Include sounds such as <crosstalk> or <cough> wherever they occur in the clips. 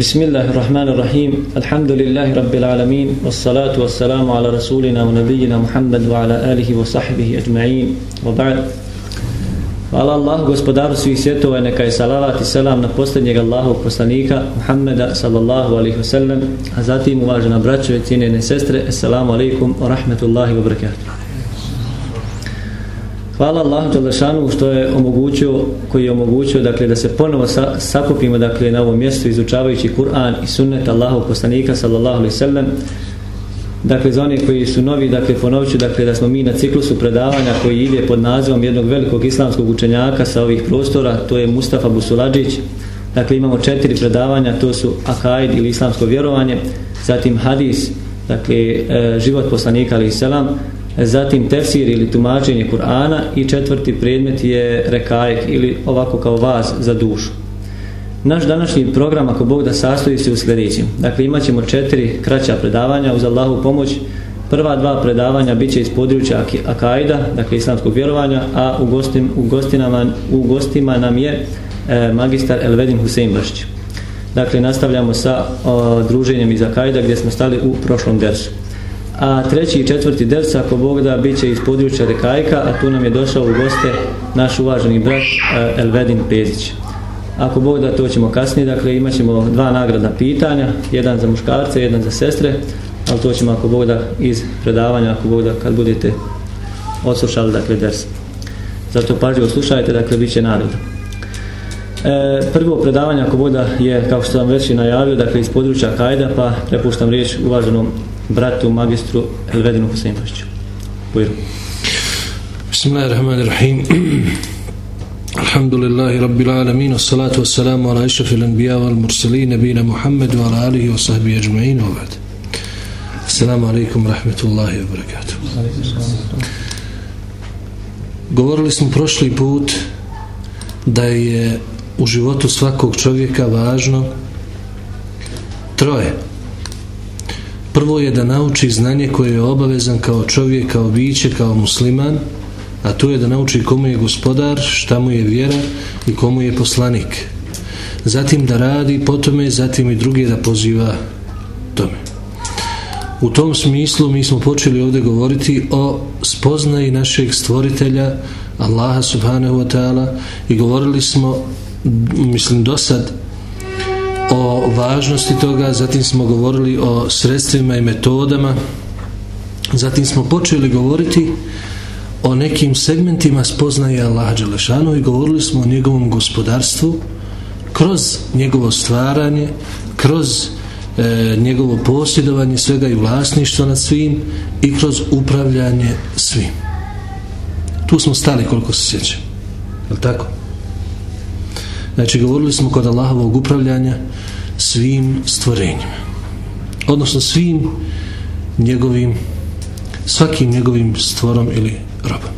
بسم الله الرحمن الرحيم الحمد لله رب العالمين والصلاة والسلام على رسولنا ونبينا محمد وعلى آله وصحبه أجمعين وبعد Hvala Allah, gospodaru svih svjetova, neka je salavat i selam na posljednjeg Allahog poslanika Muhammeda sallallahu alaihi wa sallam, a zatim uvažena braćove, cijenjene sestre, assalamu alaikum wa rahmetullahi wa barakatuh. Hvala Allahu Đalešanu što je omogućio, koji je omogućio dakle, da se ponovo sa, sakupimo dakle, na ovom mjestu izučavajući Kur'an i sunnet Allahog poslanika sallallahu alaihi sallam. Dakle, za one koji su novi, dakle, ponovit dakle, da smo mi na ciklusu predavanja koji ide pod nazivom jednog velikog islamskog učenjaka sa ovih prostora, to je Mustafa Busuladžić. Dakle, imamo četiri predavanja, to su Akaid ili islamsko vjerovanje, zatim Hadis, dakle, e, život poslanika alaihi sallam, zatim tefsir ili tumačenje Kur'ana i četvrti predmet je rekajek ili ovako kao vas za dušu. Naš današnji program, ako Bog da sastoji se u sljedećem. Dakle, imat ćemo četiri kraća predavanja uz Allahu pomoć. Prva dva predavanja bit će iz područja Akaida, dakle islamskog vjerovanja, a u, gostim, u, gostinama, u gostima nam je e, magistar Elvedin Husein Bršć. Dakle, nastavljamo sa o, druženjem iz Akaida gdje smo stali u prošlom dersu a treći i četvrti ders ako Bog da bit će iz područja Rekajka a tu nam je došao u goste naš uvaženi brat eh, Elvedin Pezić. Ako Bog da to ćemo kasnije dakle imat ćemo dva nagradna pitanja jedan za muškarce, jedan za sestre ali to ćemo ako Bog da iz predavanja ako Bog da kad budete odslušali dakle ders. Zato pažljivo slušajte dakle bit će nagrada. E, prvo predavanje ako Bog da je kao što sam već i najavio dakle iz područja Kajda pa prepuštam riječ uvaženom bratu magistru Elvedinu Huseinoviću. Bujru. Bismillahirrahmanirrahim. <clears throat> Alhamdulillahi rabbil alamin wa salatu wa ala išafi anbiya wal mursalin nabina Muhammed wa ala alihi wa sahbihi ajma'in wa ba'd. Assalamu alaikum rahmetullahi wa barakatuh. Govorili smo prošli put da je u životu svakog čovjeka važno troje prvo je da nauči znanje koje je obavezan kao čovjek, kao biće, kao musliman, a to je da nauči komu je gospodar, šta mu je vjera i komu je poslanik. Zatim da radi po tome, zatim i druge da poziva tome. U tom smislu mi smo počeli ovdje govoriti o spoznaji našeg stvoritelja Allaha subhanahu wa ta'ala i govorili smo mislim do sad o važnosti toga, zatim smo govorili o sredstvima i metodama, zatim smo počeli govoriti o nekim segmentima spoznaje Allaha Đelešanu i govorili smo o njegovom gospodarstvu kroz njegovo stvaranje, kroz e, njegovo posjedovanje svega i vlasništvo nad svim i kroz upravljanje svim. Tu smo stali koliko se sjećam. Je li tako? Znači, govorili smo kod Allahovog upravljanja svim stvorenjima. Odnosno svim njegovim, svakim njegovim stvorom ili robom.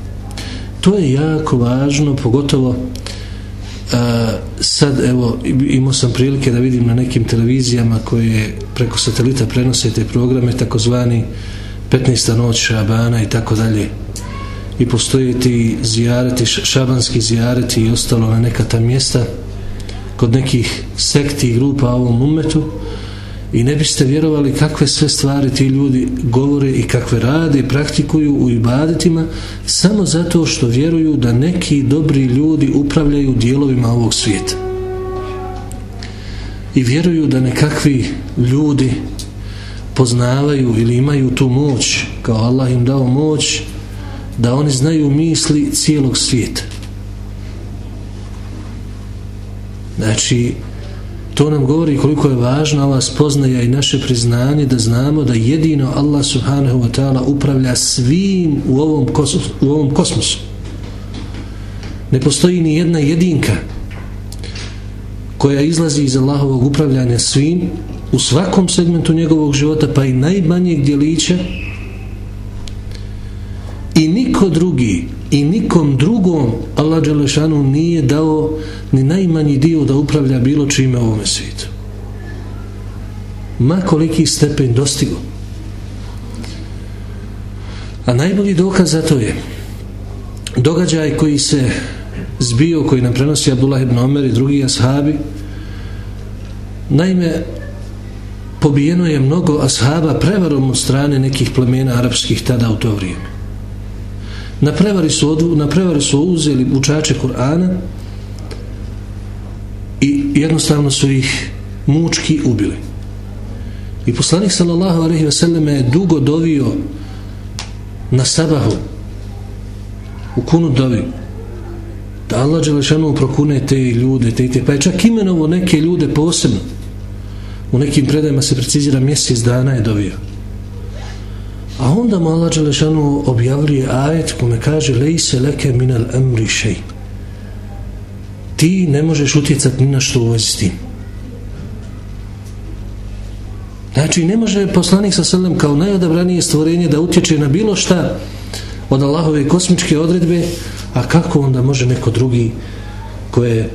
To je jako važno, pogotovo uh, sad, evo, imao sam prilike da vidim na nekim televizijama koje preko satelita prenose te programe, takozvani 15. noć Šabana i tako dalje. I postoje ti zijareti, šabanski zijareti i ostalo na neka ta mjesta kod nekih sekti i grupa u ovom umetu i ne biste vjerovali kakve sve stvari ti ljudi govore i kakve rade i praktikuju u ibadetima samo zato što vjeruju da neki dobri ljudi upravljaju dijelovima ovog svijeta. I vjeruju da nekakvi ljudi poznavaju ili imaju tu moć kao Allah im dao moć da oni znaju misli cijelog svijeta. Znači, to nam govori koliko je važna ova spoznaja i naše priznanje da znamo da jedino Allah subhanahu wa ta'ala upravlja svim u ovom, kosmosu, u ovom kosmosu. Ne postoji ni jedna jedinka koja izlazi iz Allahovog upravljanja svim u svakom segmentu njegovog života pa i najmanjeg djelića i niko drugi i nikom drugom Allah Đelešanu nije dao ni najmanji dio da upravlja bilo čime u ovome svijetu. Ma koliki stepen dostigo. A najbolji dokaz za to je događaj koji se zbio, koji nam prenosi Abdullah ibn Omer i drugi ashabi naime pobijeno je mnogo ashaba prevarom od strane nekih plemena arapskih tada u to vrijeme na prevari su, odvu, na prevari su uzeli učače Kur'ana i jednostavno su ih mučki ubili. I poslanik sallallahu alaihi ve selleme je dugo dovio na sabahu u kunu dovi da Allah Đelešanu prokune te ljude te, te, pa je čak imenovo neke ljude posebno. U nekim predajima se precizira mjesec dana je dovio a onda mu Allah Đelešanu objavljuje ajet kome kaže lejse leke minal emri šej. Ti ne možeš utjecati ni na što u vezi s tim. Znači ne može poslanik sa selem kao najodabranije stvorenje da utječe na bilo šta od Allahove kosmičke odredbe a kako onda može neko drugi koje je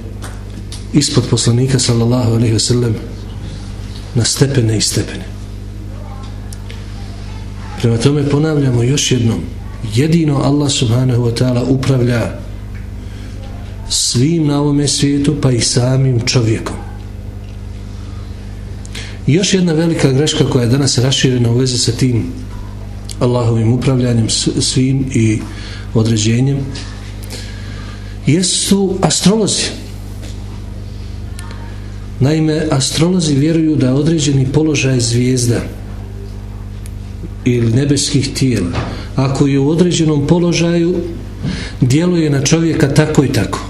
ispod poslanika sallallahu alaihi wa sallam na stepene i stepene? Prema tome ponavljamo još jednom. Jedino Allah subhanahu wa ta'ala upravlja svim na ovome svijetu pa i samim čovjekom. I još jedna velika greška koja je danas raširena u vezi sa tim Allahovim upravljanjem svim i određenjem jesu astrolozi. Naime astrolozi vjeruju da određeni položaj zvijezda ili nebeskih tijela. Ako je u određenom položaju djeluje na čovjeka tako i tako.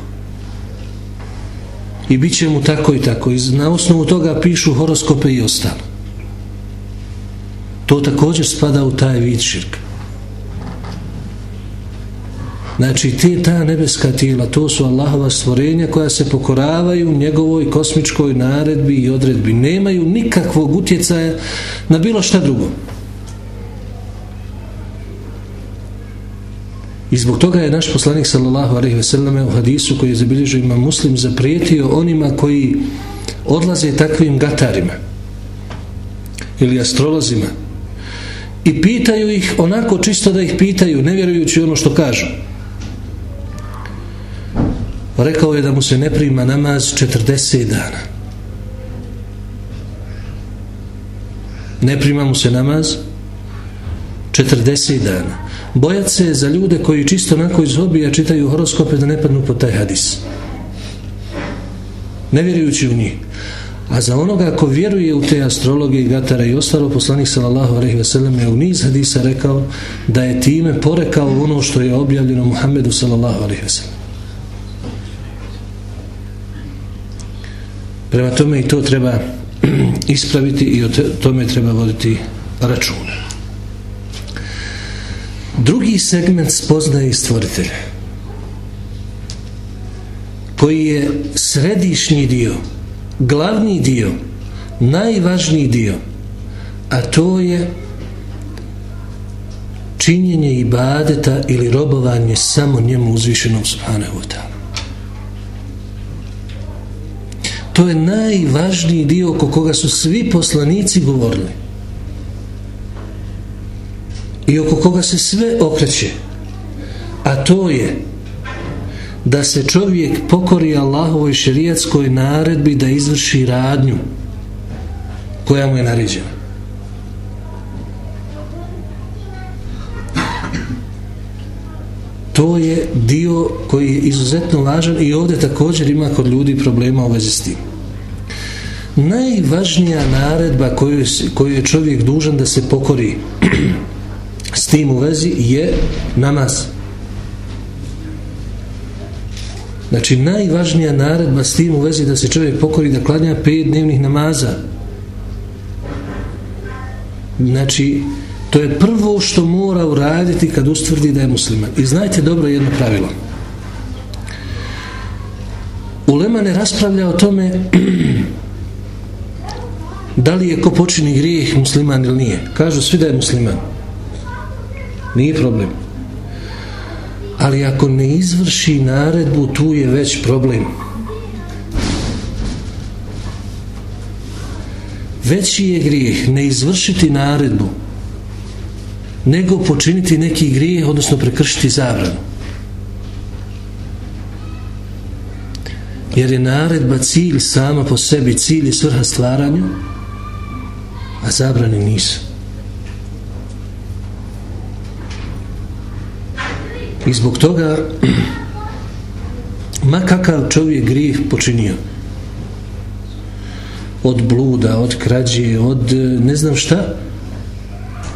I bit će mu tako i tako. I na osnovu toga pišu horoskope i ostalo. To također spada u taj vid širka. Znači te ta nebeska tijela to su Allahova stvorenja koja se pokoravaju njegovoj kosmičkoj naredbi i odredbi. Nemaju nikakvog utjecaja na bilo šta drugo. I zbog toga je naš poslanik sallallahu alejhi ve selleme u hadisu koji je zabilježio ima muslim zaprijetio onima koji odlaze takvim gatarima ili astrolozima i pitaju ih onako čisto da ih pitaju ne vjerujući ono što kažu. Rekao je da mu se ne prima namaz 40 dana. Ne prima mu se namaz 40 dana bojat se za ljude koji čisto onako iz hobija čitaju horoskope da ne padnu pod taj hadis ne vjerujući u njih a za onoga ko vjeruje u te astrologije i gatara i ostalo poslanik sallallahu alaihi sellem je u niz hadisa rekao da je time porekao ono što je objavljeno Muhammedu sallallahu alaihi sellem. prema tome i to treba <clears throat> ispraviti i o tome treba voditi računa drugi segment spoznaje stvoritelja koji je središnji dio glavni dio najvažniji dio a to je činjenje ibadeta ili robovanje samo njemu uzvišenom subhanahu wa ta'ala. To je najvažniji dio oko koga su svi poslanici govorili i oko koga se sve okreće. A to je da se čovjek pokori Allahovoj šerijatskoj naredbi da izvrši radnju koja mu je naređena. To je dio koji je izuzetno važan i ovdje također ima kod ljudi problema u vezi s tim. Najvažnija naredba koju, koju je čovjek dužan da se pokori s tim u vezi je namaz. Znači, najvažnija naredba s tim u vezi da se čovjek pokori da klanja pet dnevnih namaza. Znači, to je prvo što mora uraditi kad ustvrdi da je musliman. I znajte dobro jedno pravilo. Ulema ne raspravlja o tome <clears throat> da li je ko počini grijeh musliman ili nije. Kažu svi da je musliman nije problem. Ali ako ne izvrši naredbu tu je već problem. Veći je grijeh ne izvršiti naredbu nego počiniti neki grijeh odnosno prekršiti zabranu. Jer je naredba cilj sama po sebi cilj i svrha stvaranja a zabrane nisu. I zbog toga <clears throat> ma kakav čovjek grijeh počinio od bluda, od krađe, od e, ne znam šta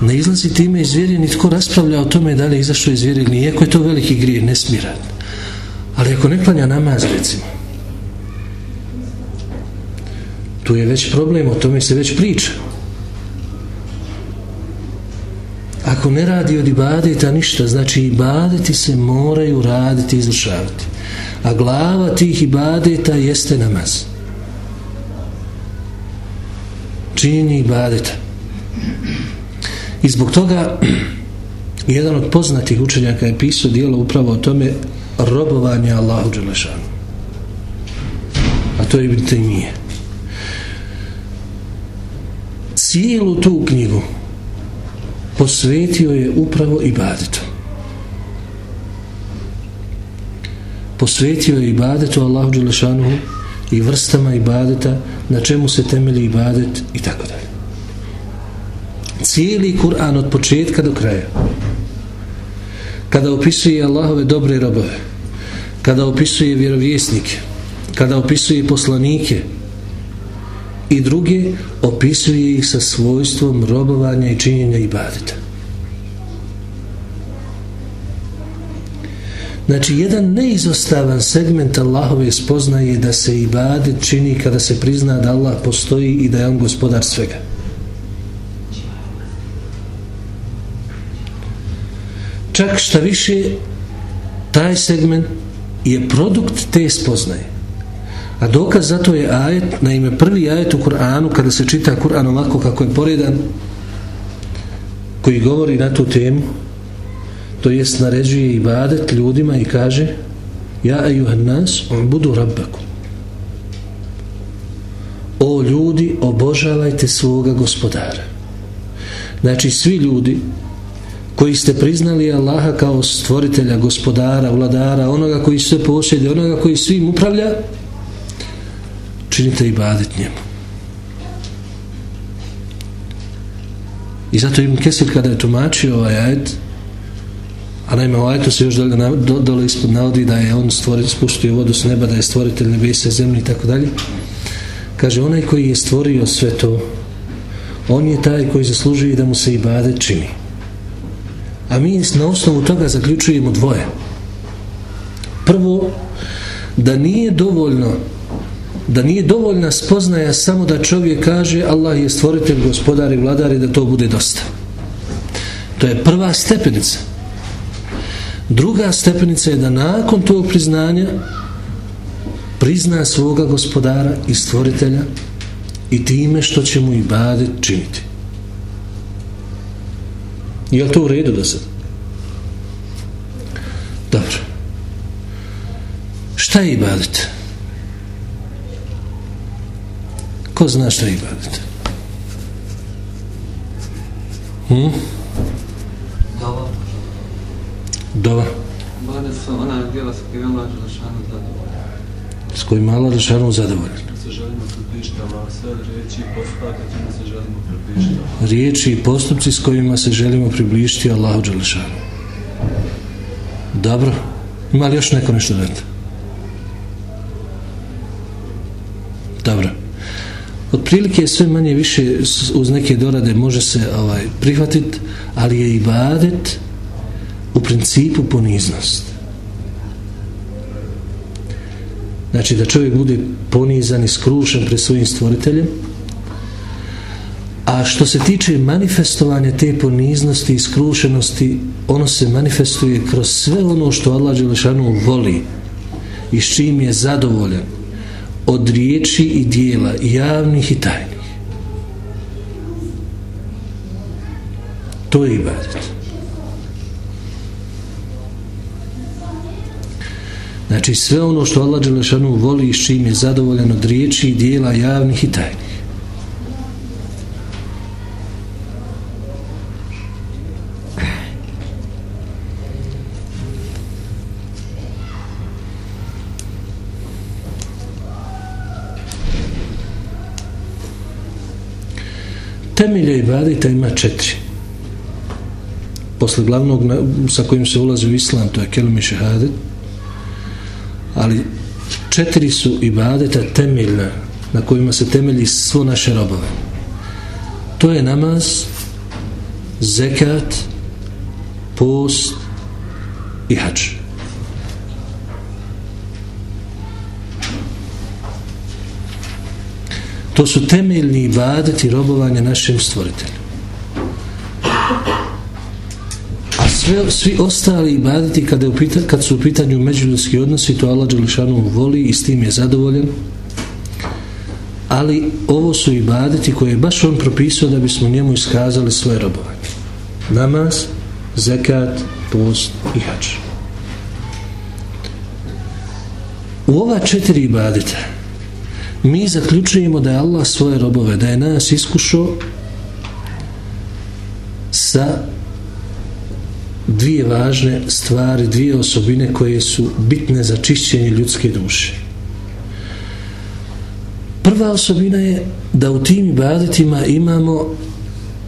ne izlazi time iz vjere, nitko raspravlja o tome da li je izašao iz vjeri iako je to veliki grijeh, nesmiran. Ali ako ne klanja namaz recimo tu je već problem o tome se već priča. Ako ne radi od ibadeta ništa znači ibadeti se moraju raditi i izvršavati. A glava tih ibadeta jeste namaz. Činjenje ibadeta. I zbog toga <clears throat> jedan od poznatih učenjaka je pisao dijelo upravo o tome robovanje Allahu Đelešanu. A to je Ibn Taymiye. cijelu tu knjigu posvetio je upravo ibadetu. Posvetio je ibadetu Allahu Đelešanuhu i vrstama ibadeta na čemu se temelji ibadet i tako dalje. Cijeli Kur'an od početka do kraja kada opisuje Allahove dobre robove kada opisuje vjerovjesnike kada opisuje poslanike i druge opisuje ih sa svojstvom robovanja i činjenja ibadeta Znači, jedan neizostavan segment Allahove spoznaje da se ibadet čini kada se prizna da Allah postoji i da je on gospodar svega. Čak šta više, taj segment je produkt te spoznaje. A dokaz za to je ajet, naime prvi ajet u Kur'anu, kada se čita Kur'an ovako kako je poredan, koji govori na tu temu, to jest naređuje ibadet ljudima i kaže ja ejuhan nas budu rabbakum. O ljudi obožavajte svoga gospodara. Znači svi ljudi koji ste priznali Allaha kao stvoritelja, gospodara, vladara, onoga koji sve posjede, onoga koji svim upravlja, činite ibadet njemu. I zato Ibn Kesir kada je tumačio ovaj ajed, a naime u ajetu se još dole, dole ispod navodi da je on stvorit, spuštio vodu s neba, da je stvoritelj nebesa, zemlje i tako dalje. Kaže, onaj koji je stvorio sve to, on je taj koji zaslužuje da mu se ibadet čini. A mi na osnovu toga zaključujemo dvoje. Prvo, da nije dovoljno da nije dovoljna spoznaja samo da čovjek kaže Allah je stvoritelj, gospodar i vladar i da to bude dosta. To je prva stepenica. Druga stepenica je da nakon tog priznanja prizna svoga gospodara i stvoritelja i time što će mu i bade činiti. Je li to u redu da sad? Dobro. Šta je ibadet? Ko zna šta je ibadet? Hm? Dova. Dova. Ibadet su ona djela s kojima Allah Đelešanu zadovoljan. S kojima Allah Đelešanu zadovoljan. Se želimo približiti Allah, sve riječi i postupke kojima se želimo približiti Allah. Riječi i postupci s kojima se želimo približiti Allahu Đelešanu. Dobro. Ima li još neko nešto dati? Dobro otprilike sve manje više uz neke dorade može se ovaj prihvatiti, ali je ibadet u principu poniznost. Znači da čovjek bude ponizan i skrušen pred svojim stvoriteljem, a što se tiče manifestovanja te poniznosti i skrušenosti, ono se manifestuje kroz sve ono što Allah Đelešanu voli i s čim je zadovoljan od riječi i dijela javnih i tajnih. To je ibadet. Znači sve ono što Allah Đelešanu voli i s čim je zadovoljan od riječi i dijela javnih i tajnih. Temelja ibadeta ima četiri. Posle glavnog na, sa kojim se ulazi u islam to je kelmi šehadet. Ali četiri su ibadeta temeljna na kojima se temelji svo naše robove. To je namaz zekat post i hač to su temeljni ibadeti robovanja našem stvoritelju. Sve, svi ostali ibadeti kada je pita, kad su u pitanju međuljudski odnosi to Allah Đelešanu voli i s tim je zadovoljan. Ali ovo su ibadeti koje je baš on propisao da bismo njemu iskazali svoje robovanje. Namaz, zekat, post i hač u ova četiri ibadeta mi zaključujemo da je Allah svoje robove da je nas iskušao sa dvije važne stvari, dvije osobine koje su bitne za čišćenje ljudske duše. Prva osobina je da u tim ibadetima imamo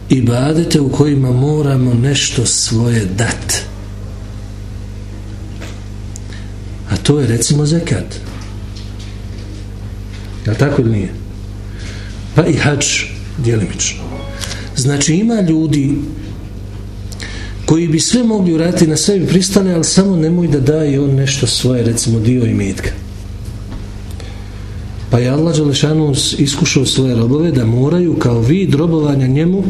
ibadete u kojima moramo nešto svoje dati. A to je recimo zekat. Je tako ili nije? Pa i hač djelimično. Znači ima ljudi koji bi sve mogli uraditi na sebi pristane, ali samo nemoj da daje on nešto svoje, recimo dio imetka. Pa je Allah Đalešanu iskušao svoje robove da moraju kao vid robovanja njemu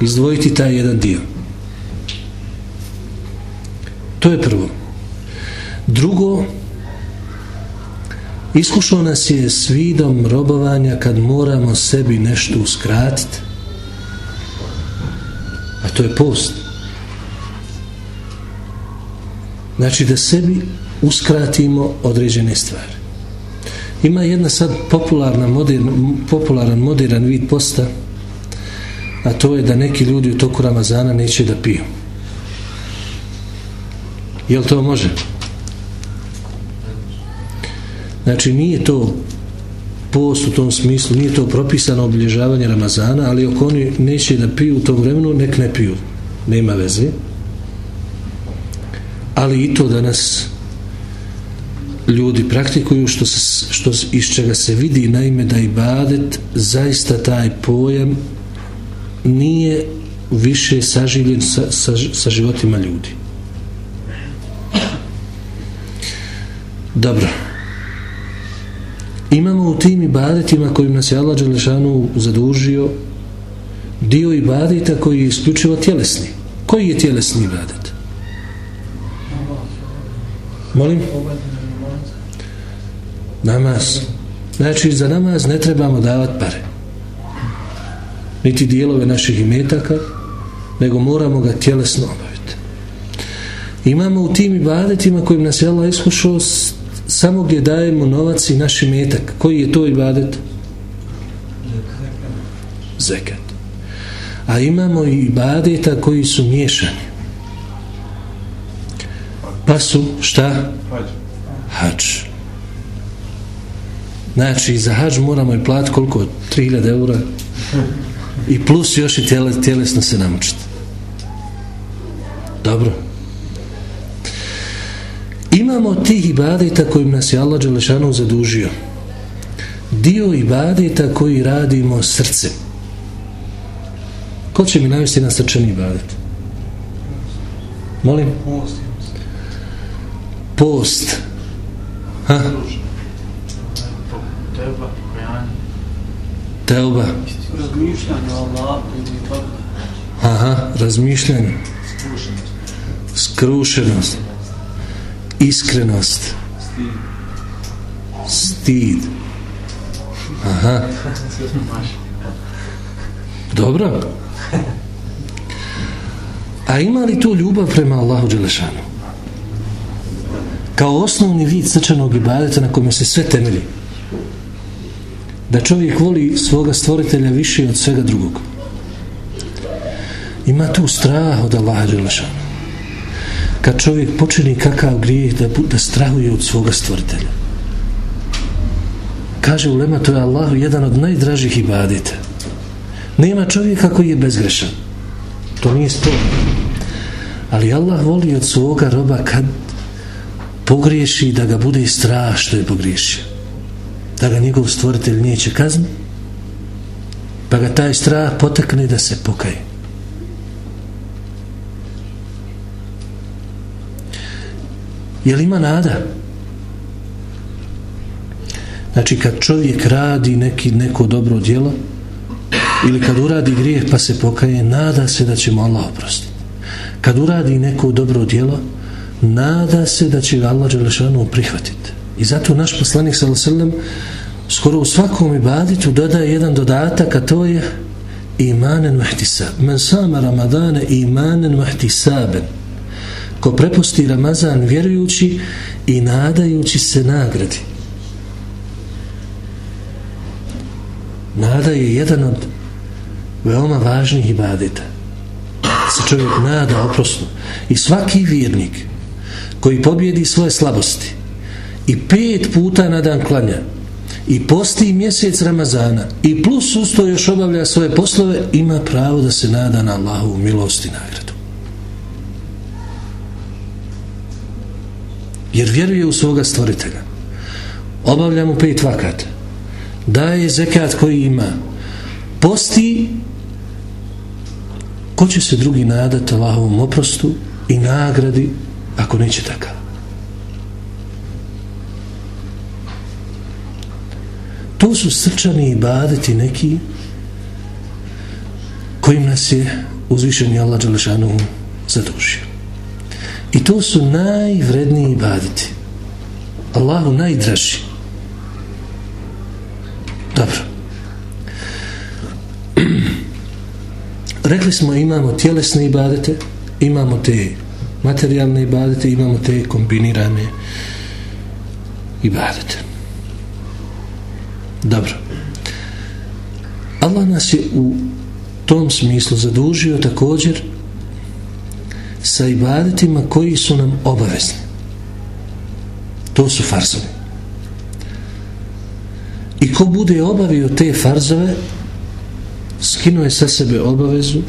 izdvojiti taj jedan dio. To je prvo. Drugo, iskušao nas je s vidom robovanja kad moramo sebi nešto uskratiti. A to je post. Znači da sebi uskratimo određene stvari. Ima jedna sad popularna modern, popularan modern vid posta a to je da neki ljudi u toku Ramazana neće da piju. Jel to može? Znači nije to post u tom smislu, nije to propisano obilježavanje Ramazana, ali ako oni neće da piju u tom vremenu, nek ne piju. Nema veze. Ali i to danas ljudi praktikuju što, se, što iz čega se vidi naime da i badet zaista taj pojam nije više saživljen sa, sa, sa životima ljudi. Dobro imamo u tim ibadetima kojim nas je Allah Đelešanu zadužio dio ibadeta koji je isključivo tjelesni. Koji je tjelesni ibadet? Molim? Namaz. Znači za namaz ne trebamo davati pare. Niti dijelove naših imetaka nego moramo ga tjelesno obaviti. Imamo u tim ibadetima kojim nas je Allah iskušao samo gdje dajemo novac i naš metak. Koji je to ibadet? Zekat. A imamo i ibadeta koji su miješani. Pa su šta? Hač. Znači, za hač moramo i platiti koliko? 3000 eura. I plus još i tjele, tjelesno se namučiti. Dobro imamo tih ibadeta kojim nas je Allah Đelešanu zadužio. Dio ibadeta koji radimo srcem. Ko će mi navesti na srčani ibadet? Molim? Post. Ha? Teuba. Aha, razmišljanje. Skrušenost iskrenost. Stid. Aha. Dobro. A ima li tu ljubav prema Allahu Đelešanu? Kao osnovni vid srčanog ibadeta na kome se sve temelji. Da čovjek voli svoga stvoritelja više od svega drugog. Ima tu strah od Allaha Đelešanu kad čovjek počini kakav grijeh da, da strahuje od svoga stvrtelja kaže ulema to je Allah jedan od najdražih ibadita Nema čovjeka koji je bezgrešan. To nije sporno. Ali Allah voli od svoga roba kad pogriješi da ga bude strah što je pogriješio. Da ga njegov stvoritelj neće kazni, pa ga taj strah potekne da se pokaje. Je li ima nada? Znači kad čovjek radi neki, neko dobro djelo ili kad uradi grijeh pa se pokaje, nada se da će mu Allah oprostiti. Kad uradi neko dobro djelo, nada se da će ga Allah Đelešanu prihvatiti. I zato naš poslanik sallam skoro u svakom ibaditu dodaje jedan dodatak, a to je imanen vahtisab. Men sama Ramadane imanen vahtisaben. Ko prepusti Ramazan vjerujući i nadajući se nagradi. Nada je jedan od veoma važnih ibadeta. Se čovjek nada oprosno. I svaki vjernik koji pobjedi svoje slabosti i pet puta na dan klanja i posti mjesec Ramazana i plus usto još obavlja svoje poslove, ima pravo da se nada na Allahovu milost i nagradu. Jer vjeruje u svoga stvoritelja. Obavlja mu pet vakat. Daje zekat koji ima. Posti ko će se drugi nadati Allahovom oprostu i nagradi ako neće takav. To su srčani ibadeti neki kojim nas je uzvišeni Allah Đalešanu zadužio. I to su najvredniji ibadeti. Allahu najdraži. Dobro. <clears throat> Rekli smo imamo tjelesne ibadete, imamo te materijalne ibadete, imamo te kombinirane ibadete. Dobro. Allah nas je u tom smislu zadužio također sa ibadetima koji su nam obavezni. To su farzovi. I ko bude obavio te farzove, skinuo je sa sebe obavezu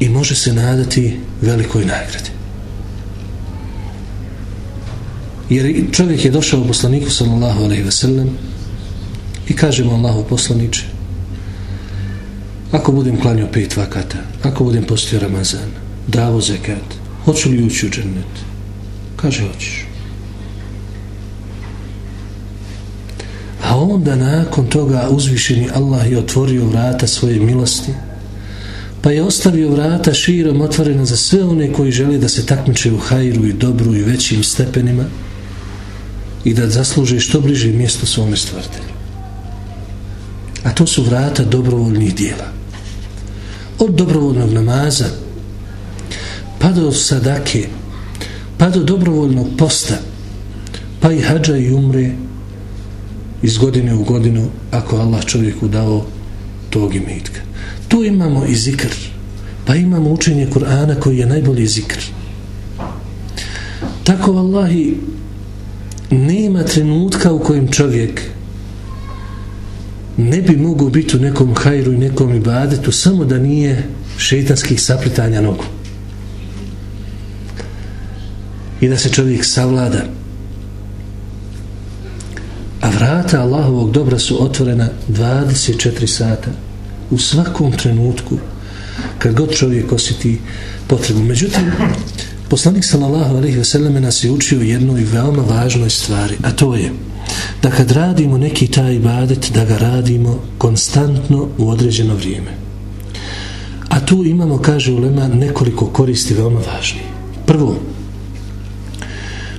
i može se nadati velikoj nagradi. Jer čovjek je došao u poslaniku sallallahu alaihi sellem i kaže mu Allahu poslaniče ako budem klanio pet vakata, ako budem postio Ramazan, davo zekat, hoću li ući u džennet? Kaže, hoćeš. A onda nakon toga uzvišeni Allah je otvorio vrata svoje milosti, pa je ostavio vrata širom otvorena za sve one koji žele da se takmiče u hajru i dobru i većim stepenima, i da zasluže što bliže mjesto svome stvrtelju. A to su vrata dobrovoljnih dijela. Od dobrovoljnog namaza pa do sadake pa do dobrovoljnog posta pa i hađa i umre iz godine u godinu ako Allah čovjeku dao tog imetka. Tu imamo i zikr pa imamo učenje Kur'ana koji je najbolji zikr. Tako Allahi nema trenutka u kojem čovjek ne bi mogao biti u nekom hajru i nekom ibadetu samo da nije šeitanskih saplitanja nogu. I da se čovjek savlada. A vrata Allahovog dobra su otvorena 24 sata u svakom trenutku kad god čovjek osjeti potrebu. Međutim, Poslanik sallallahu alejhi ve selleme nas je učio jednoj veoma važnoj stvari, a to je da kad radimo neki taj ibadet, da ga radimo konstantno u određeno vrijeme. A tu imamo, kaže ulema, nekoliko koristi veoma važni. Prvo,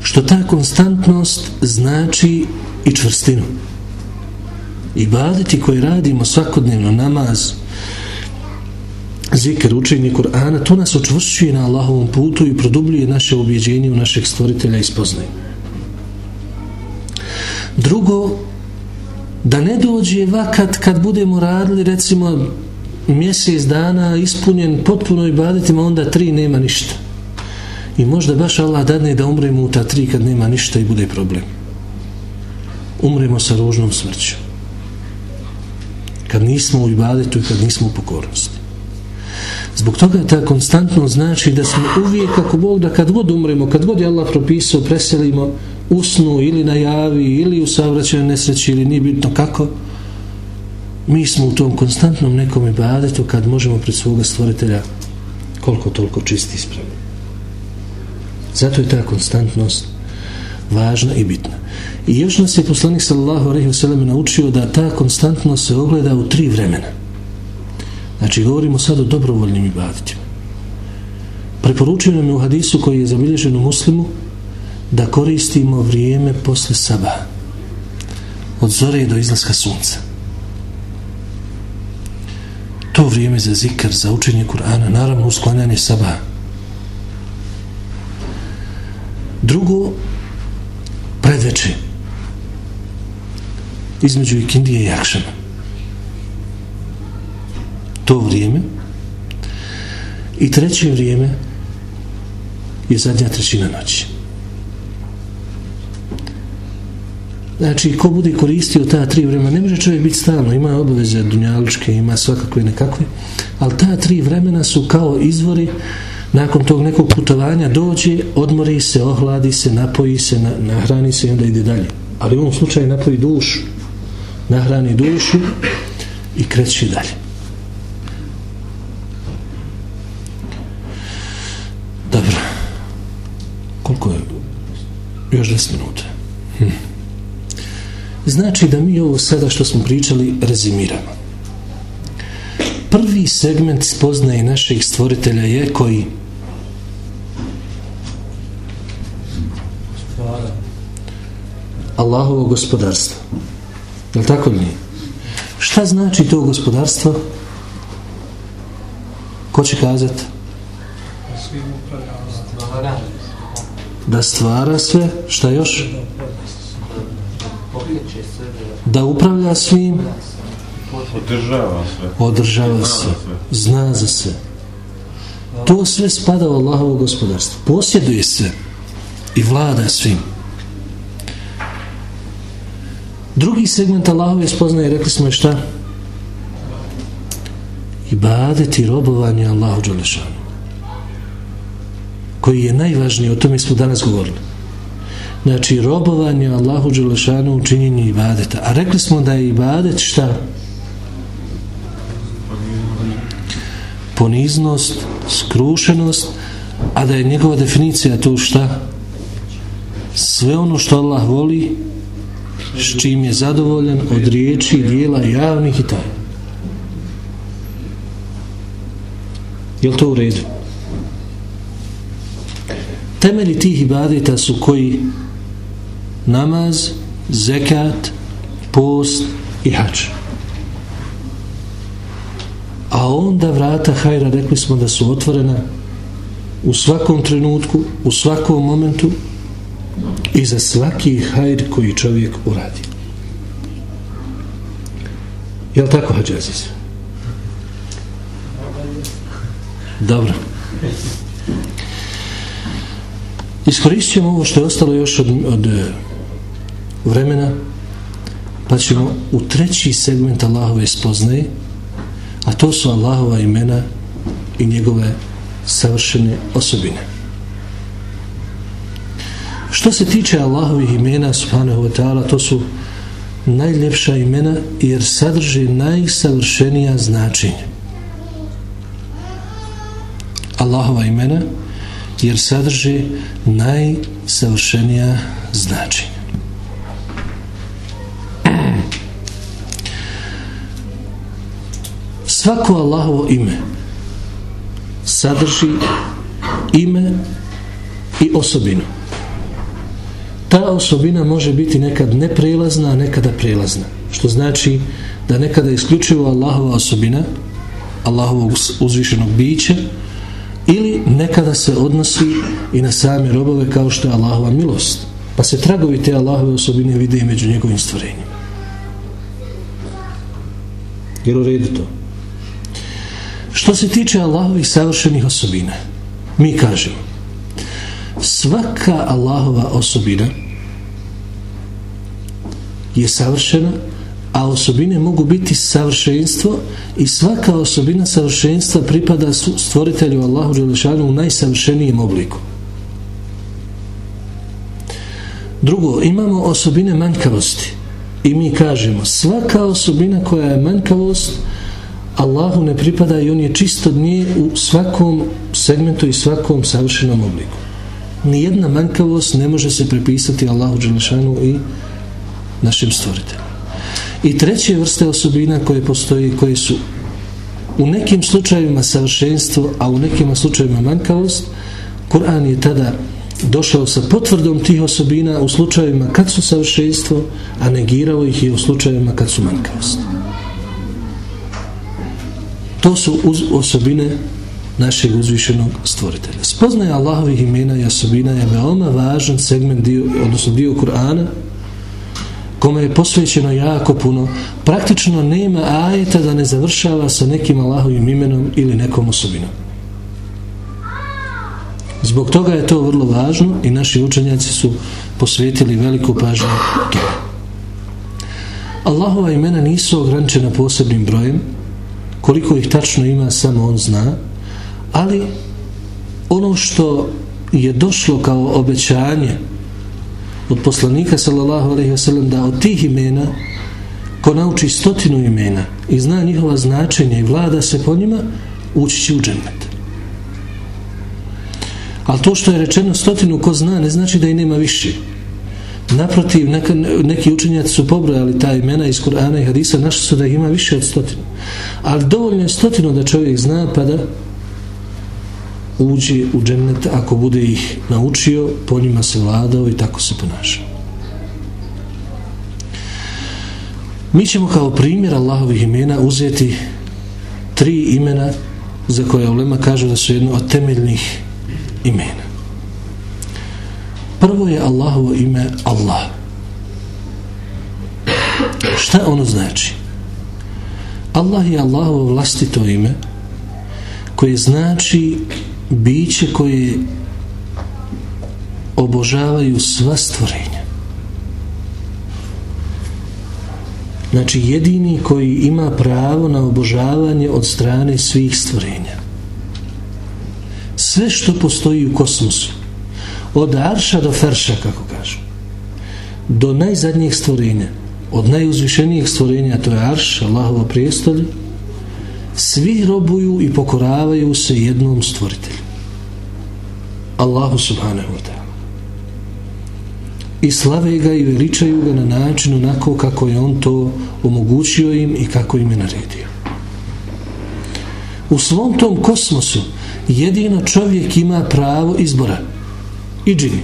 što ta konstantnost znači i čvrstinu. Ibadeti koje radimo svakodnevno, namaz, zikr, učenje Kur'ana, to nas očvršuje na Allahovom putu i produbljuje naše objeđenje u našeg stvoritelja i spoznaje. Drugo, da ne dođe vakat kad budemo radili, recimo, mjesec dana ispunjen potpuno ibadetima, onda tri nema ništa. I možda baš Allah dadne da umremo u ta tri kad nema ništa i bude problem. Umremo sa ružnom smrćom kad nismo u ibadetu i kad nismo u pokornosti. Zbog toga ta konstantno znači da smo uvijek kako Bog da kad god umremo, kad god je Allah propisao, preselimo usnu ili na javi ili u savraćaju nesreći ili nije bitno kako, mi smo u tom konstantnom nekom ibadetu kad možemo pred svoga stvoritelja koliko toliko čisti ispravni. Zato je ta konstantnost važna i bitna. I još nas je poslanik sallallahu alejhi ve sellem naučio da ta konstantnost se ogleda u tri vremena. Znači govorimo sad o dobrovoljnim ibadetima. Preporučio nam je u hadisu koji je zabilježen u muslimu da koristimo vrijeme posle saba od zore do izlaska sunca. To vrijeme za zikr, za učenje Kur'ana, naravno usklanjanje saba. Drugo, predveče između ikindije i akšama to vrijeme i treće vrijeme je zadnja trećina noći znači ko bude koristio ta tri vremena ne može čovjek biti stalno ima obaveze dunjaličke ima svakakve nekakve ali ta tri vremena su kao izvori nakon tog nekog putovanja dođe, odmori se, ohladi se, napoji se, na, nahrani se i onda ide dalje. Ali u ovom slučaju napoji dušu, nahrani dušu i kreći dalje. Dobro. Koliko je? Još 10 minuta. Hm. Znači da mi ovo sada što smo pričali rezimiramo. Prvi segment spoznaje naših stvoritelja je koji Allahovo gospodarstvo. Je li tako li Šta znači to gospodarstvo? Ko će kazati? Da stvara sve. Šta još? Da upravlja svim. Održava sve. Održava se. Zna za sve. To sve spada u Allahovo gospodarstvo. Posjeduje se i vlada svim. Drugi segment Allahove spoznaje, rekli smo je šta? Ibadet i robovanje Allahu Đalešanu. Koji je najvažniji, o tome smo danas govorili. Znači, robovanje Allahu Đalešanu učinjenje ibadeta. A rekli smo da je ibadet šta? Poniznost, skrušenost, a da je njegova definicija tu šta? Sve ono što Allah voli, s čim je zadovoljan od riječi dijela javnih i taj. Je to u redu? Temeli tih ibadeta su koji namaz, zekat, post i hač. A onda vrata hajra rekli smo da su otvorena u svakom trenutku, u svakom momentu i za svaki hajr koji čovjek uradi. Je li tako, Hadži Aziz? Dobro. Iskoristit ćemo ovo što je ostalo još od, od vremena, pa ćemo u treći segment Allahove spoznaje, a to su Allahova imena i njegove savršene osobine. Što se tiče Allahovih imena, subhanahu wa ta'ala, to su najljepša imena jer sadrže najsavršenija značenja. Allahova imena jer sadrže najsavršenija značenja. Svako Allahovo ime sadrži ime i osobinu ta osobina može biti nekad neprelazna, a nekada prelazna. Što znači da nekada isključivo Allahova osobina, Allahovog uzvišenog bića, ili nekada se odnosi i na same robove kao što je Allahova milost. Pa se tragovi te Allahove osobine vide i među njegovim stvorenjima. Jer u redu to. Što se tiče Allahovih savršenih osobina, mi kažemo svaka Allahova osobina je savršena a osobine mogu biti savršenstvo i svaka osobina savršenstva pripada stvoritelju Allahu Đelešanu u najsavršenijem obliku. Drugo, imamo osobine manjkavosti i mi kažemo svaka osobina koja je manjkavost Allahu ne pripada i on je čisto od nje u svakom segmentu i svakom savršenom obliku. Nijedna manjkavost ne može se prepisati Allahu Đelešanu i našem stvoritelju. I treće vrste osobina koje postoji, koje su u nekim slučajevima savršenstvo, a u nekim slučajevima manjkavost, Kur'an je tada došao sa potvrdom tih osobina u slučajevima kad su savršenstvo, a negirao ih i u slučajevima kad su manjkavost. To su osobine našeg uzvišenog stvoritelja. Spoznaje Allahovih imena i osobina je veoma važan segment, dio, odnosno dio Kur'ana, kome je posvećeno jako puno, praktično nema ajeta da ne završava sa nekim Allahovim imenom ili nekom osobinom. Zbog toga je to vrlo važno i naši učenjaci su posvetili veliku pažnju tome. Allahova imena nisu ograničena posebnim brojem, koliko ih tačno ima samo on zna, ali ono što je došlo kao obećanje od poslanika sallallahu alejhi ve sellem da od tih imena ko nauči stotinu imena i zna njihova značenja i vlada se po njima ući će u džennet. Ali to što je rečeno stotinu ko zna ne znači da i nema više naprotiv neka, neki učenjaci su pobrojali ta imena iz Kur'ana i Hadisa našli su da ima više od stotinu ali dovoljno je stotinu da čovjek zna pa da uđe u džennet ako bude ih naučio, po njima se vladao i tako se ponašao. Mi ćemo kao primjer Allahovih imena uzeti tri imena za koje Ulema kaže da su jedno od temeljnih imena. Prvo je Allahovo ime Allah. Šta ono znači? Allah je Allahovo vlastito ime koje znači biće koje obožavaju sva stvorenja. Znači jedini koji ima pravo na obožavanje od strane svih stvorenja. Sve što postoji u kosmosu, od Arša do Ferša, kako kažu, do najzadnjih stvorenja, od najuzvišenijih stvorenja, to je Arš, Allahovo prijestolje, svi robuju i pokoravaju se jednom stvoritelju. Allahu subhanahu wa ta'ala. I slave ga i veličaju ga na način onako kako je on to omogućio im i kako im je naredio. U svom tom kosmosu jedino čovjek ima pravo izbora. I džini.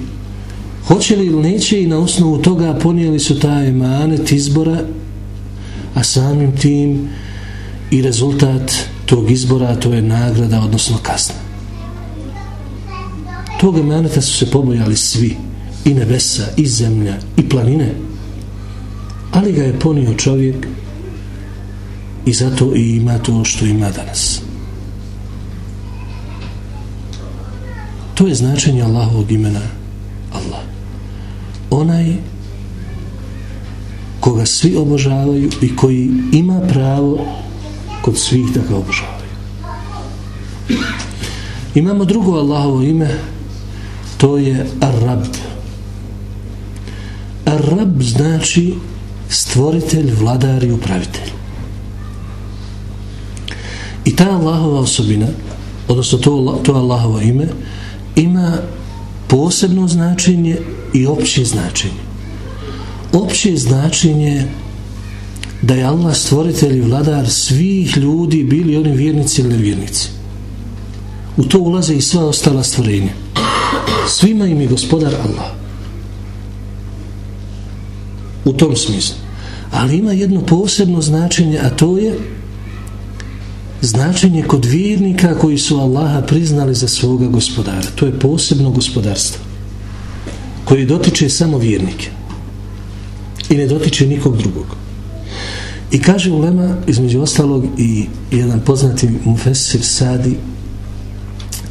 Hoće li ili neće i na osnovu toga ponijeli su taj emanet izbora, a samim tim i rezultat tog izbora to je nagrada, odnosno kazna. tog emaneta su se pobojali svi i nebesa, i zemlja, i planine ali ga je ponio čovjek i zato i ima to što ima danas to je značenje Allahovog imena Allah onaj koga svi obožavaju i koji ima pravo kod svih da ga obožavaju imamo drugo Allahovo ime to je Arab. Arab znači stvoritelj, vladar i upravitelj. I ta Allahova osobina, odnosno to, to Allahovo ime, ima posebno značenje i opće značenje. Opće značenje da je Allah stvoritelj i vladar svih ljudi, bili oni vjernici ili nevjernici. U to ulaze i sva ostala stvorenja svima im je gospodar Allah u tom smislu ali ima jedno posebno značenje a to je značenje kod vjernika koji su Allaha priznali za svoga gospodara. To je posebno gospodarstvo koji dotiče samo vjernike i ne dotiče nikog drugog. I kaže ulema između ostalog i jedan poznati mufesir Sadi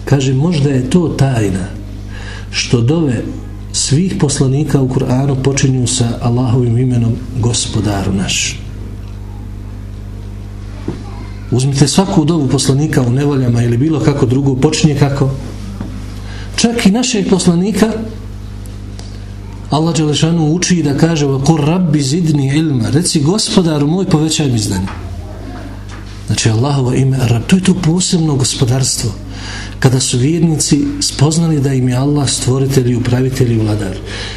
kaže možda je to tajna što dove svih poslanika u Kur'anu počinju sa Allahovim imenom gospodaru naš. Uzmite svaku dovu poslanika u nevoljama ili bilo kako drugo, počinje kako? Čak i našeg poslanika Allah Đelešanu uči da kaže Kur rabbi zidni ilma. Reci gospodaru moj povećaj mi znanje. Znači Allahovo ime Rab, to je to posebno gospodarstvo. Kada su vjernici spoznali da im je Allah stvoritelj i upravitelj i vladar.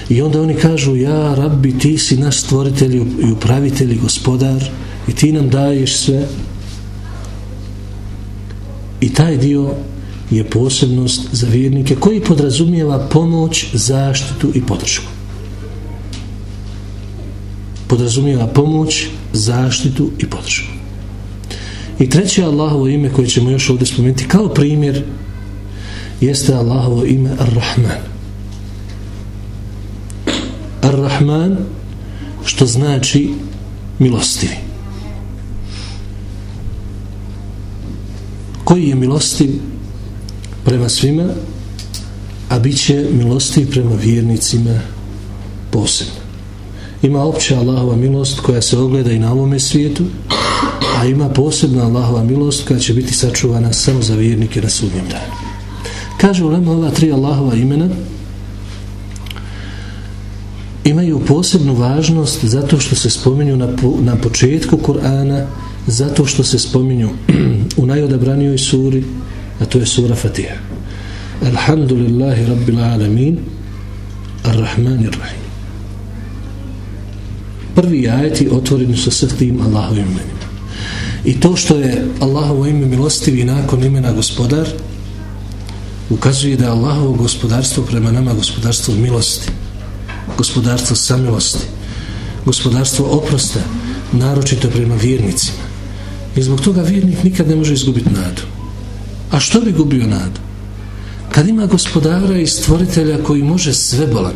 I onda oni kažu ja rabbi ti si naš stvoritelj i upravitelj i gospodar i ti nam daješ sve i taj dio je posebnost za vjernike koji podrazumijeva pomoć, zaštitu i podršku podrazumijeva pomoć, zaštitu i podršku i treće Allahovo ime koje ćemo još ovdje spomenuti kao primjer jeste Allahovo ime Ar-Rahman. Ar-Rahman što znači milostivi. Koji je milostiv prema svima, a bit će milostiv prema vjernicima posebno. Ima opća Allahova milost koja se ogleda i na ovome svijetu, a ima posebna Allahova milost koja će biti sačuvana samo za vjernike na sudnjem danu. Kaže ulema ova tri Allahova imena imaju posebnu važnost zato što se spominju na, po, na početku Kur'ana zato što se spominju <clears throat> u najodabranijoj suri a to je sura Fatiha. Alhamdulillahi Rabbil Alamin Ar-Rahmanir Rahim prvi ajeti otvoreni su sa tim Allahovim imenima. I to što je Allahovo ime milostivi nakon imena gospodar ukazuje da je Allahovo gospodarstvo prema nama gospodarstvo milosti, gospodarstvo samilosti, gospodarstvo oprosta, naročito prema vjernicima. I zbog toga vjernik nikad ne može izgubiti nadu. A što bi gubio nadu? Kad ima gospodara i stvoritelja koji može sve bolan,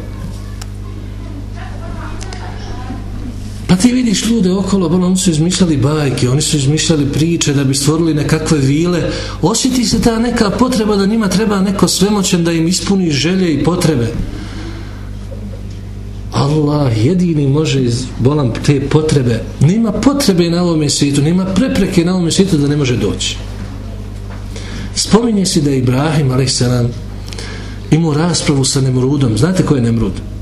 Pa ti vidiš ljude okolo, bolno, oni su izmišljali bajke, oni su izmišljali priče da bi stvorili nekakve vile. Osjeti se ta neka potreba da njima treba neko svemoćen da im ispuni želje i potrebe. Allah jedini može iz bolam te potrebe. Nema potrebe na ovom svijetu, nema prepreke na ovom svijetu da ne može doći. Spominje se da je Ibrahim, a.s. imao raspravu sa Nemrudom. Znate ko je Nemrud? Nemrud.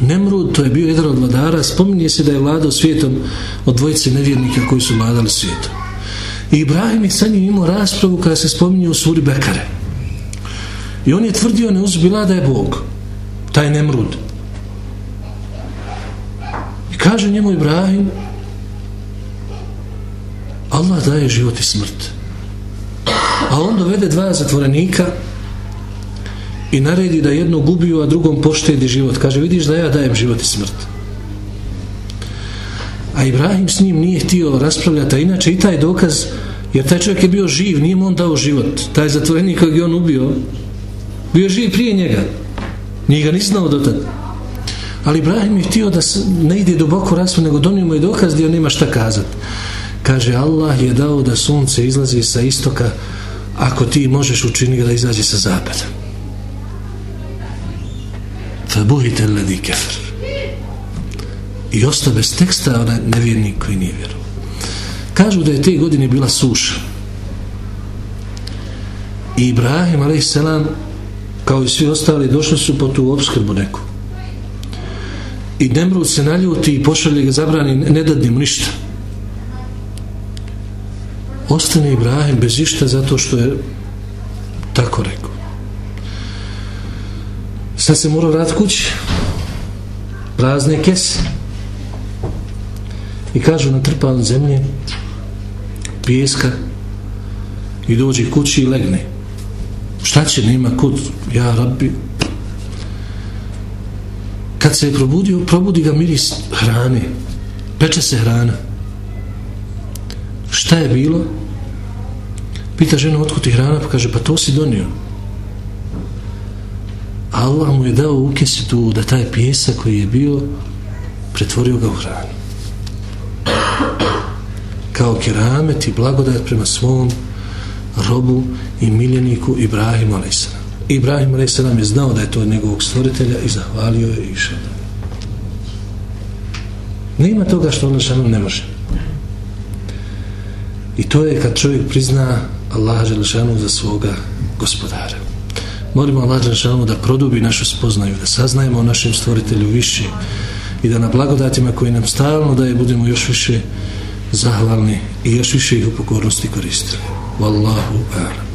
Nemrud, to je bio jedan od vladara, spominje se da je vladao svijetom od dvojice nevjernika koji su vladali svijetom. I Ibrahim je sa njim imao raspravu kada se spominje u suri Bekare. I on je tvrdio neuzbila da je Bog, taj Nemrud. I kaže njemu Ibrahim, Allah daje život i smrt. A on dovede dva zatvorenika, i naredi da jedno gubiju, a drugom poštedi život. Kaže, vidiš da ja dajem život i smrt. A Ibrahim s njim nije htio raspravljati, a inače i taj dokaz, jer taj čovjek je bio živ, nije mu on dao život. Taj zatvorenik kojeg je on ubio, bio živ prije njega. Nije ga ni znao do tada. Ali Ibrahim je htio da ne ide duboko raspravljati, nego donio mu je dokaz gdje on nema šta kazati. Kaže, Allah je dao da sunce izlazi sa istoka ako ti možeš učiniti da izađe sa zapada fabuhite ledi kefir i ostao bez teksta onaj nevjernik koji nije vjerovao kažu da je te godine bila suša i Ibrahim a.s kao i svi ostali došli su po tu obskrbu neku i Nemrud se naljuti i pošalje ga zabrani ne dadnim ništa ostane Ibrahim bez išta zato što je tako rekao Sad se mora vrat kući. Prazne kese. I kažu na zemlje pijeska i dođe kući i legne. Šta će, nema kud? Ja, rabbi. Kad se je probudio, probudi ga miris hrane. Peče se hrana. Šta je bilo? Pita žena, otkud ti hrana? Pa kaže, pa to si donio. Allah mu je dao ukesitu da taj pjesa koji je bio pretvorio ga u hranu kao keramet i blagodat prema svom robu i miljeniku Ibrahimu a.s. Ibrahim a.s. je znao da je to njegovog stvoritelja i zahvalio je i išao da nema toga što ono šanom ne može i to je kad čovjek prizna Allaha Želešanu za svoga gospodara molimo Allah Želešanu da produbi našu spoznaju da saznajemo o našem stvoritelju više i da na blagodatima koje nam stalno daje budemo još više zahvalni i još više ih u pokornosti koristili والله أعلم.